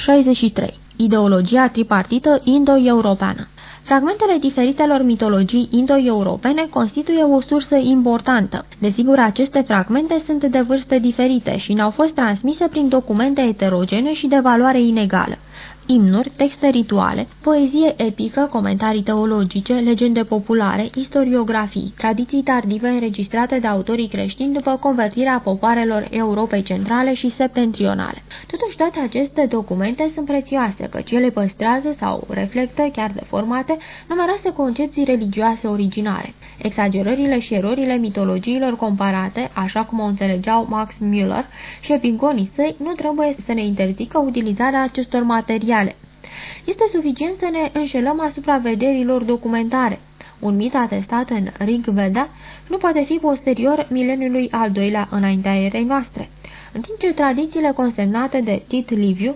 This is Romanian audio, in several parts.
63. Ideologia tripartită indo-europeană Fragmentele diferitelor mitologii indo-europene constituie o sursă importantă. Desigur, aceste fragmente sunt de vârste diferite și ne-au fost transmise prin documente eterogene și de valoare inegală imnuri, texte rituale, poezie epică, comentarii teologice, legende populare, istoriografii, tradiții tardive înregistrate de autorii creștini după convertirea popoarelor Europei centrale și septentrionale. Totuși, toate aceste documente sunt prețioase, căci ele păstrează sau reflectă, chiar deformate, numeroase concepții religioase originare. Exagerările și erorile mitologiilor comparate, așa cum o înțelegeau Max Müller și epigonii săi, nu trebuie să ne interzică utilizarea acestor materiale. Este suficient să ne înșelăm asupra vederilor documentare. Un mit atestat în Rig Veda nu poate fi posterior mileniului al doilea înaintea erei noastre, în timp ce tradițiile consemnate de Tit Liviu,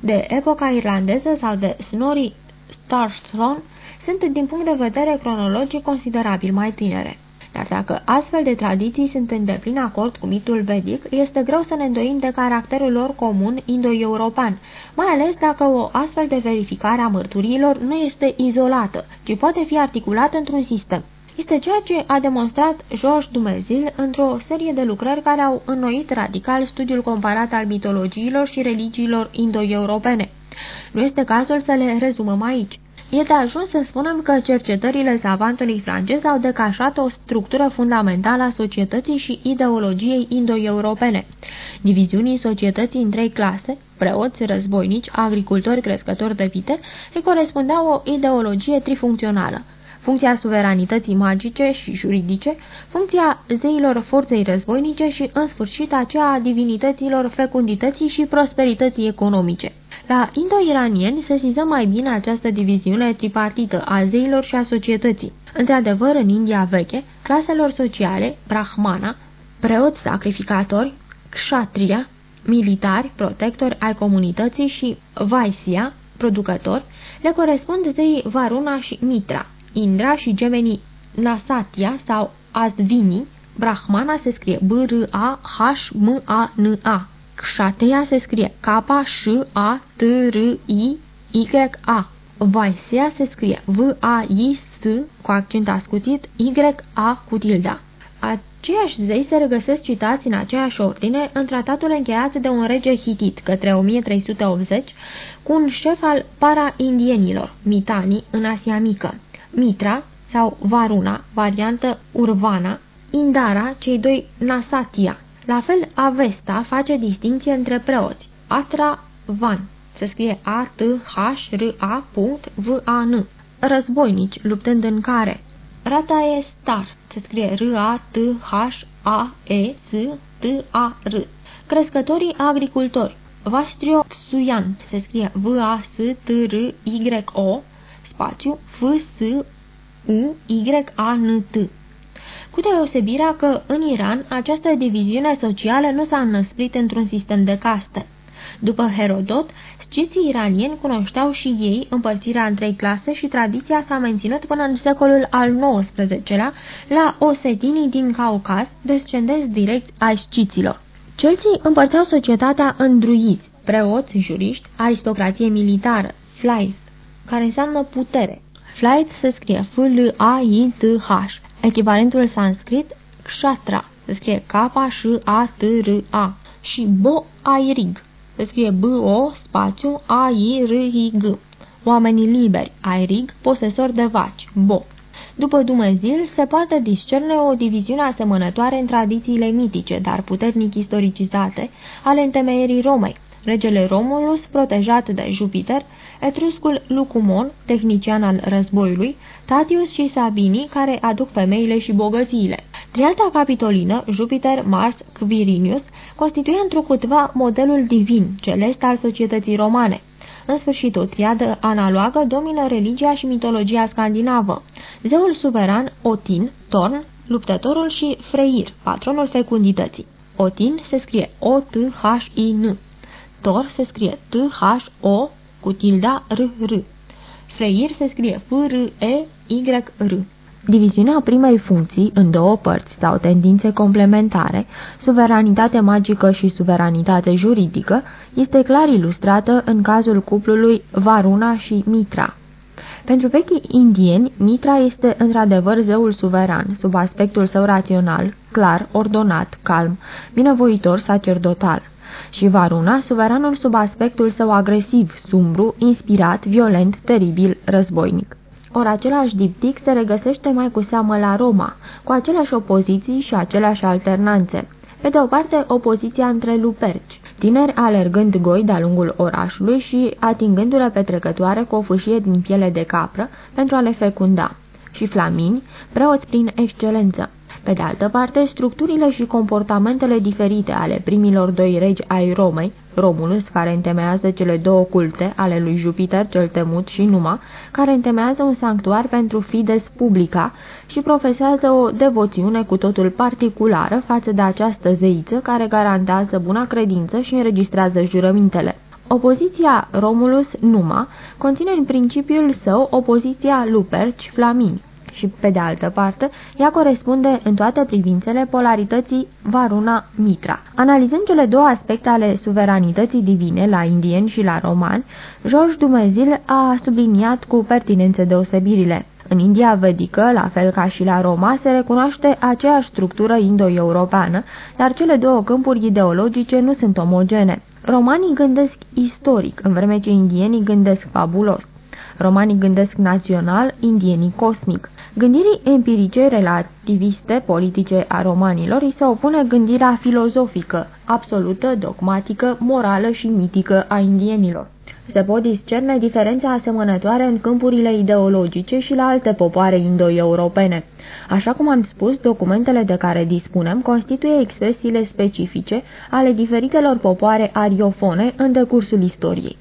de epoca irlandeză sau de Snorri Sturluson sunt din punct de vedere cronologic considerabil mai tinere. Dar dacă astfel de tradiții sunt în deplin acord cu mitul vedic, este greu să ne îndoim de caracterul lor comun indo-european, mai ales dacă o astfel de verificare a mărturiilor nu este izolată, ci poate fi articulată într-un sistem. Este ceea ce a demonstrat Georges Dumezil într-o serie de lucrări care au înnoit radical studiul comparat al mitologiilor și religiilor indo-europene. Nu este cazul să le rezumăm aici. E de ajuns să spunem că cercetările savantului francez au decașat o structură fundamentală a societății și ideologiei indo-europene. Diviziunii societății în trei clase, preoți, războinici, agricultori, crescători de vite, îi corespundea o ideologie trifuncțională funcția suveranității magice și juridice, funcția zeilor forței războinice și, în sfârșit, aceea a divinităților fecundității și prosperității economice. La indo-iranieni se siză mai bine această diviziune tripartită a zeilor și a societății. Într-adevăr, în India veche, claselor sociale, brahmana, preoți sacrificatori, kshatriya, militari, protectori ai comunității și vaisia, producători, le corespund zeii Varuna și Mitra. Indra și gemenii Nasatya sau Azvini, Brahmana se scrie B-R-A-H-M-A-N-A. Kshatriya se scrie K-H-A-T-R-I-Y-A. Vaisya se scrie V-A-I-S cu accent ascuțit Y-A cu tilda. Aceiași zei se regăsesc citați în aceeași ordine în tratatul încheiat de un rege hitit către 1380 cu un șef al para-indienilor, mitanii, în Asia Mică. Mitra sau Varuna, variantă Urvana, Indara, cei doi Nasatia. La fel, Avesta face distinție între preoți. Atra Van, se scrie A-T-H-R-A.V-A-N. Războinici, luptând în care. Rata e Star, se scrie R-A-T-H-A-E-S-T-A-R. Crescătorii agricultori. Vastrio Suyan, se scrie V-A-S-T-R-Y-O, spațiu F-S-U-Y-A-N-T. Cu deosebirea că în Iran această diviziune socială nu s-a înăsprit într-un sistem de caste. După Herodot, sciții iranieni cunoșteau și ei împărțirea în trei clase și tradiția s-a menținut până în secolul al XIX-lea la osetinii din Caucaz, descendenți direct ai sciților. Celții împărțeau societatea în druizi, preoți, juriști, aristocrație militară, flais, care înseamnă putere. Flight se scrie F-L-A-I-T-H. Echivalentul sanskrit Kshatra se scrie K-H-A-T-R-A și Bo-Airig se scrie B-O spațiu A-I-R-I-G. Oamenii liberi, Airig, posesor de vaci, Bo. După Dumnezil, se poate discerne o diviziune asemănătoare în tradițiile mitice, dar puternic istoricizate, ale întemeierii Romei, regele Romulus, protejat de Jupiter, etruscul Lucumon, tehnician al războiului, Tatius și Sabini, care aduc femeile și bogățiile. Trialta capitolină, Jupiter, Mars, Quirinius, constituie întrucâtva modelul divin, celest al societății romane. În sfârșit, o triadă analogă domină religia și mitologia scandinavă. Zeul suveran, Otin, Torn, luptătorul și Freyr, patronul fecundității. Otin se scrie O-T-H-I-N. Thor se scrie T-H-O cu tilda R-R. Freyr se scrie F-R-E-Y-R. Diviziunea primei funcții în două părți sau tendințe complementare, suveranitate magică și suveranitate juridică, este clar ilustrată în cazul cuplului Varuna și Mitra. Pentru vechii indieni, Mitra este într-adevăr zeul suveran, sub aspectul său rațional, clar, ordonat, calm, binevoitor, sacerdotal. Și Varuna, suveranul sub aspectul său agresiv, sumbru, inspirat, violent, teribil, războinic. Ori același diptic se regăsește mai cu seamă la Roma, cu aceleași opoziții și aceleași alternanțe. Pe de o parte, opoziția între luperci, tineri alergând goi de-a lungul orașului și atingându-le pe trecătoare cu o fâșie din piele de capră pentru a le fecunda, și flamini, preoți prin excelență. Pe de altă parte, structurile și comportamentele diferite ale primilor doi regi ai Romei, Romulus, care întemeiază cele două culte ale lui Jupiter cel temut și Numa, care întemeiază un sanctuar pentru Fides Publica și profesează o devoțiune cu totul particulară față de această zeiță care garantează buna credință și înregistrează jurămintele. Opoziția Romulus-Numa conține în principiul său opoziția Luperci-Flamini și, pe de altă parte, ea corespunde în toate privințele polarității Varuna-Mitra. Analizând cele două aspecte ale suveranității divine la indieni și la romani, George Dumezil a subliniat cu pertinență deosebirile. În India vedică, la fel ca și la Roma, se recunoaște aceeași structură indo-europeană, dar cele două câmpuri ideologice nu sunt omogene. Romanii gândesc istoric, în vreme ce indienii gândesc fabulos. Romanii gândesc național, indienii cosmic. Gândirii empirice relativiste politice a romanilor îi se opune gândirea filozofică, absolută, dogmatică, morală și mitică a indienilor. Se pot discerne diferențe asemănătoare în câmpurile ideologice și la alte popoare indo-europene. Așa cum am spus, documentele de care dispunem constituie expresiile specifice ale diferitelor popoare ariofone în decursul istoriei.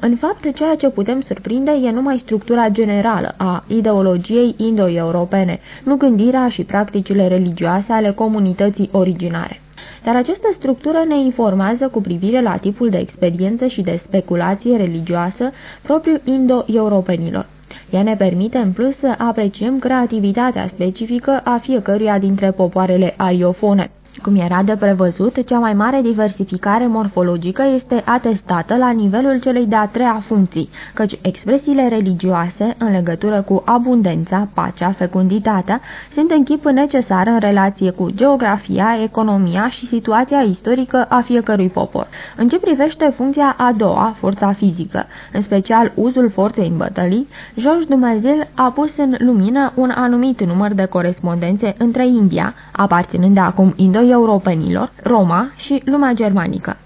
În fapt, ceea ce putem surprinde e numai structura generală a ideologiei indo-europene, nu gândirea și practicile religioase ale comunității originare. Dar această structură ne informează cu privire la tipul de experiență și de speculație religioasă propriu indo-europenilor. Ea ne permite în plus să apreciem creativitatea specifică a fiecăruia dintre popoarele ariofone. Cum era de prevăzut, cea mai mare diversificare morfologică este atestată la nivelul celei de-a treia funcții, căci expresiile religioase, în legătură cu abundența, pacea, fecunditatea, sunt în chip necesar în relație cu geografia, economia și situația istorică a fiecărui popor. În ce privește funcția a doua, forța fizică, în special uzul forței în bătălii, George Dumezil a pus în lumină un anumit număr de corespondențe între India, aparținând de acum indo europenilor, Roma și lumea germanică.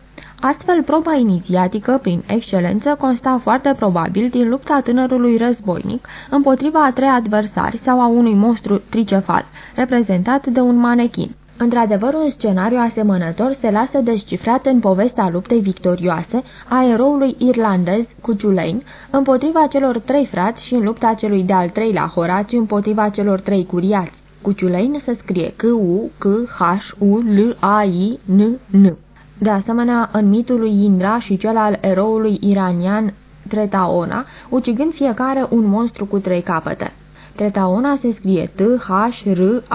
Astfel, proba inițiatică, prin excelență, consta foarte probabil din lupta tânărului războinic împotriva a trei adversari sau a unui monstru tricefal, reprezentat de un manechin. Într-adevăr, un scenariu asemănător se lasă descifrat în povestea luptei victorioase a eroului irlandez Cuchulain împotriva celor trei frați și în lupta celui de-al treilea Horaci împotriva celor trei curiați. Cuciulain se scrie C-U-C-H-U-L-A-I-N-N. De asemenea, în mitul lui Indra și cel al eroului iranian Tretaona, ucigând fiecare un monstru cu trei capete. Tretaona se scrie T-H-R-A-E-T-A-O-N-A.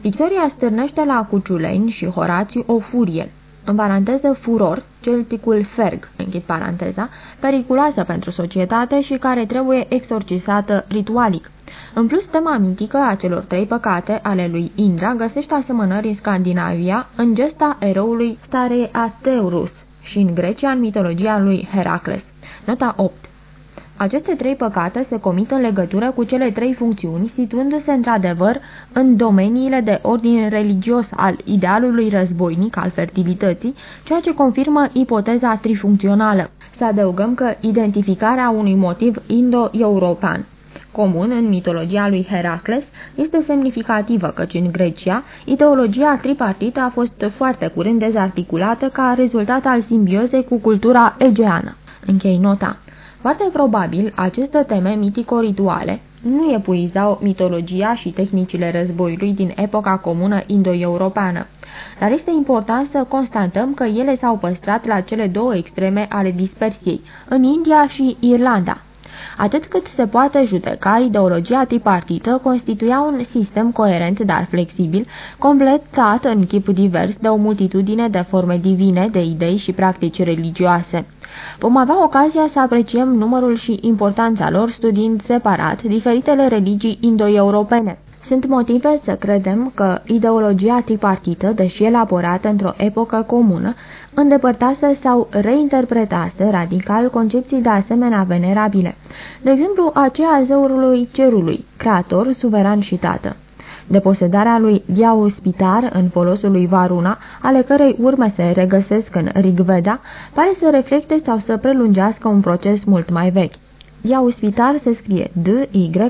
Victoria stârnește la Cuciulain și Horațiu o furie, în paranteză furor, celticul ferg, închid paranteza, periculoasă pentru societate și care trebuie exorcisată ritualic. În plus, tema mitică a celor trei păcate ale lui Indra găsește asemănări în Scandinavia, în gesta eroului Stareateurus și în Grecia în mitologia lui Heracles. Nota 8 aceste trei păcate se comit în legătură cu cele trei funcțiuni, situându-se într-adevăr în domeniile de ordin religios al idealului războinic al fertilității, ceea ce confirmă ipoteza trifuncțională. Să adăugăm că identificarea unui motiv indo-european comun în mitologia lui Heracles este semnificativă căci în Grecia ideologia tripartită a fost foarte curând dezarticulată ca rezultat al simbiozei cu cultura egeană. Închei nota. Foarte probabil, aceste teme mitico-rituale nu epuizau mitologia și tehnicile războiului din epoca comună indo-europeană, dar este important să constatăm că ele s-au păstrat la cele două extreme ale dispersiei, în India și Irlanda. Atât cât se poate judeca, ideologia tripartită constituia un sistem coerent, dar flexibil, completat în chip divers de o multitudine de forme divine, de idei și practici religioase. Vom avea ocazia să apreciem numărul și importanța lor studiind separat diferitele religii indo-europene. Sunt motive să credem că ideologia tripartită, deși elaborată într-o epocă comună, îndepărtase sau reinterpretase radical concepții de asemenea venerabile, de exemplu aceea a zeurului cerului, creator, suveran și tată. Deposedarea lui Diau Spitar în folosul lui Varuna, ale cărei urme se regăsesc în Rigveda, pare să reflecte sau să prelungească un proces mult mai vechi. Diau Spitar se scrie D-Y-A-U-S-P-I-T-A-R